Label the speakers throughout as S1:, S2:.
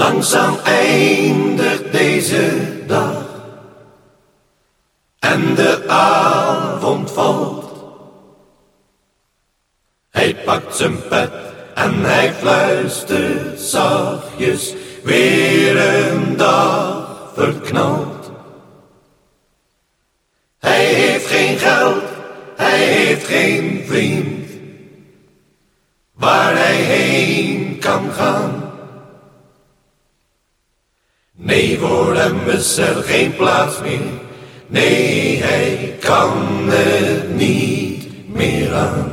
S1: Langzaam eindigt deze dag en de avond valt. Hij pakt zijn pet en hij fluistert zachtjes weer een dag verknald. Hij heeft geen geld, hij heeft geen vriend, waar hij heen kan gaan. Nee, voor hem is er geen plaats meer. Nee, hij kan het niet meer aan.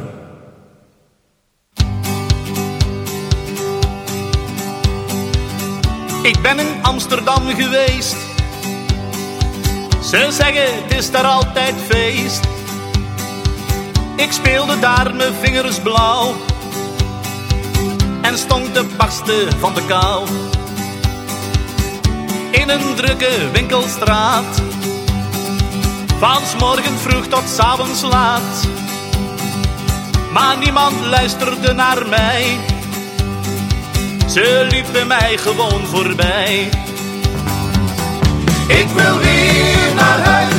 S2: Ik ben in Amsterdam geweest. Ze zeggen het is daar altijd feest. Ik speelde daar mijn vingers blauw en stond te barsten van de kou. In een drukke winkelstraat, van morgen vroeg tot s avonds laat. Maar niemand luisterde naar mij ze liepen mij gewoon voorbij.
S1: Ik wil weer naar huis.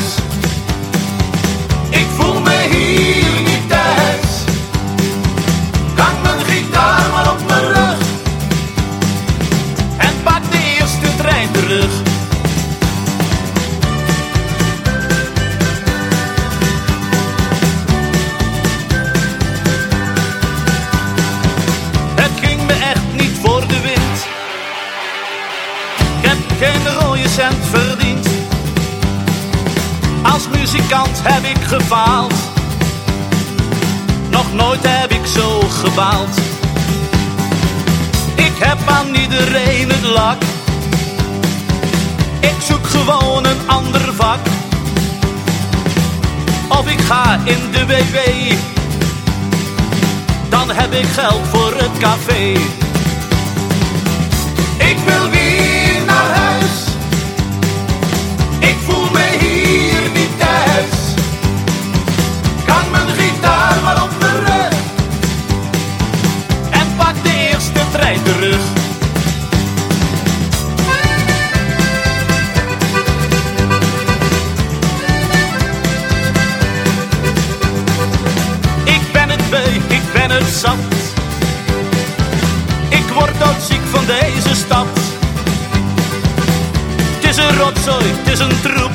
S2: Cent verdiend. Als muzikant heb ik gefaald. Nog nooit heb ik zo gebaald. Ik heb aan iedereen het lak. Ik zoek gewoon een ander vak. Of ik ga in de WW. Dan heb ik geld voor het café.
S1: Ik wil weer Ik
S2: word doodziek van deze stad. Het is een rotzooi, het is een troep.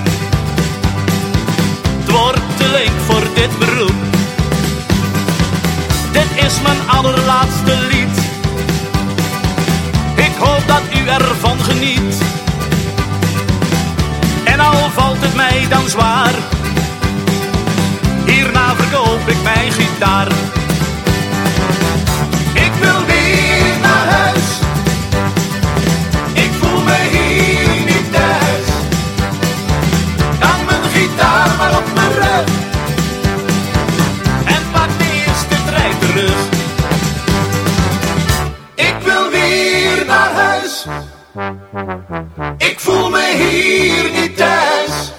S2: Het wordt te leuk voor dit beroep. Dit is mijn allerlaatste lied. Ik hoop dat u ervan geniet. En al valt het mij dan zwaar, hierna verkoop ik mijn gitaar.
S1: Ik voel me hier niet thuis.